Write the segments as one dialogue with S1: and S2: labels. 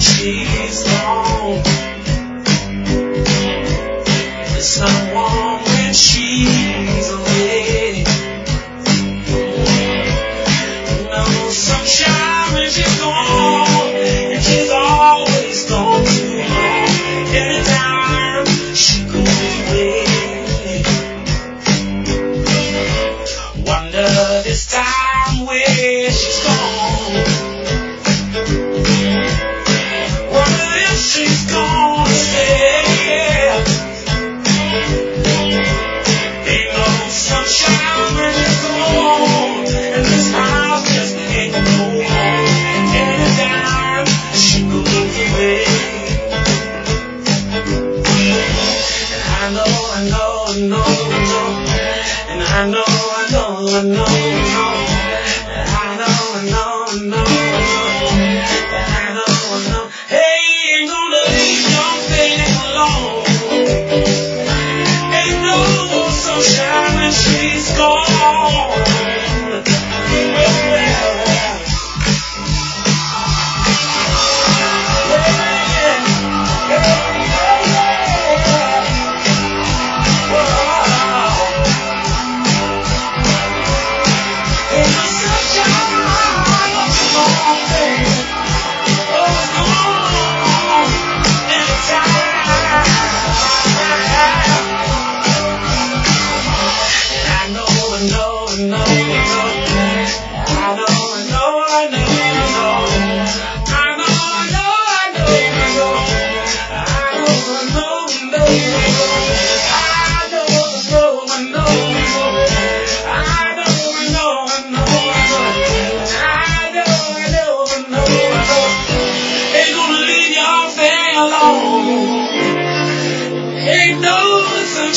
S1: she's gone. It's someone when she's away. No sunshine when she's gone, and she's always gone too long. Anytime she goes away, wonder this time where she's gone. She's stay. Ain't no sunshine when gone, and this house just ain't she goes away. And I know, I know, I know, I know. And I know, I know, I know, I know.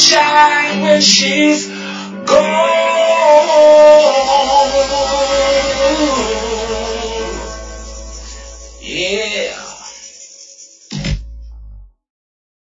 S1: shine when she's gone. Yeah.